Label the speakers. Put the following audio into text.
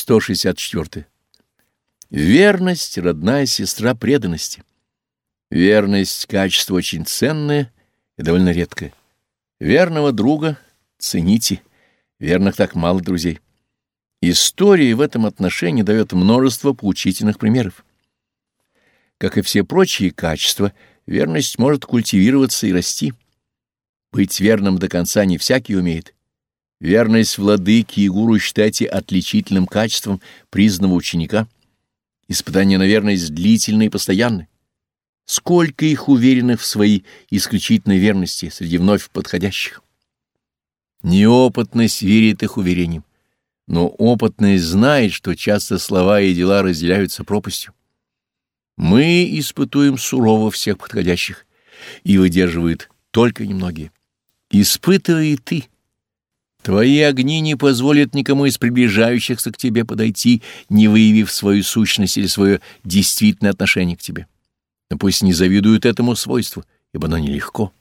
Speaker 1: 164. Верность — родная сестра преданности. Верность — качество очень ценное и довольно редкое. Верного друга цените, верных так мало друзей. История в этом отношении дает множество поучительных примеров. Как и все прочие качества, верность может культивироваться и расти. Быть верным до конца не всякий умеет. Верность владыки и гуру считайте отличительным качеством признанного ученика. Испытания на верность длительные и постоянны. Сколько их уверенных в своей исключительной верности среди вновь подходящих. Неопытность верит их уверениям, но опытность знает, что часто слова и дела разделяются пропастью. Мы испытуем сурово всех подходящих, и выдерживают только немногие. Испытывай и ты. Твои огни не позволят никому из приближающихся к тебе подойти, не выявив свою сущность или свое действительное отношение к тебе. Но пусть не завидуют этому свойству, ибо оно нелегко.